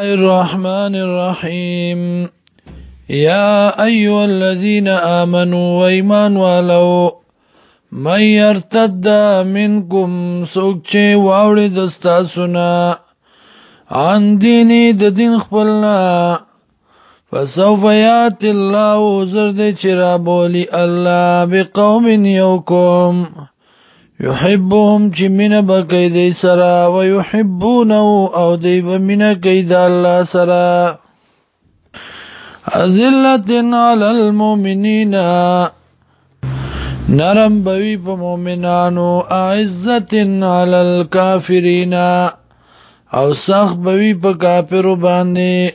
الرحمن الرحيم يا أيها الذين آمنوا وإيمان ولو من يرتد منكم سوچ واوړي دستا سنا عن ديني د دین خپلنا فسوف ياتي الله زرد چرا بولي الله بقوم يوكم يحبهم چې مینه به کوي دی سره و يحبونه او دی به مینه کوي د الله سره ازلت علی المؤمنین نرم بوی په مؤمنانو عزت علی الکافرین او سخت بوی په کافرو باندې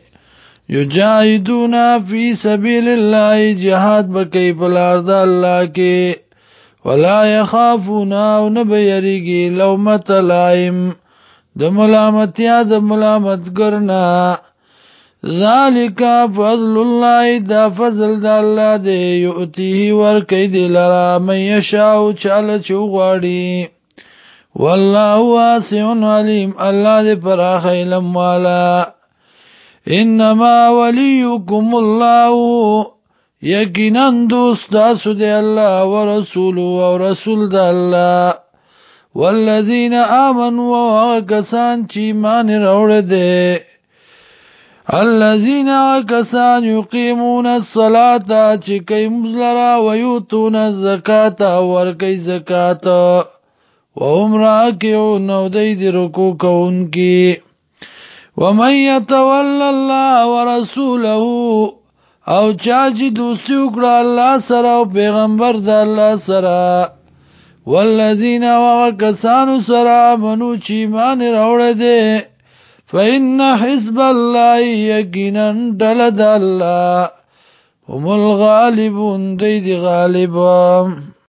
یجاهدون فی سبیل الله جهاد بکې په لار د الله کې ولا يخافون او نه بيریږي لومت لائم د ملامتیا د ملامتګر نه ذالک فضل الله دا فضل د الله دی یؤتیه ور کوي دی لرا من یشاء چاله چوغاړي والله واسع علیم الله دې پراخ علم والا انما وليكم الله یقینا دوست تاسو دی الله او رسول او رسول د الله والذین آمنوا وکسان چې مان راوړ دي الذين كسان يقيمون الصلاة چې کوي مزلرا ويوتون الزکاة ورکي زکاة وهم راكعون او دې رکوع کوونکي ومن يتول الله ورسوله او چا چې دوستی وکړه الله سره او پیغمبر د الله سره والذین وکسانو سره منو چې مان راوړه دي فإن حزب الله یقینا دل د الله هم الغالبون دی دی غالبون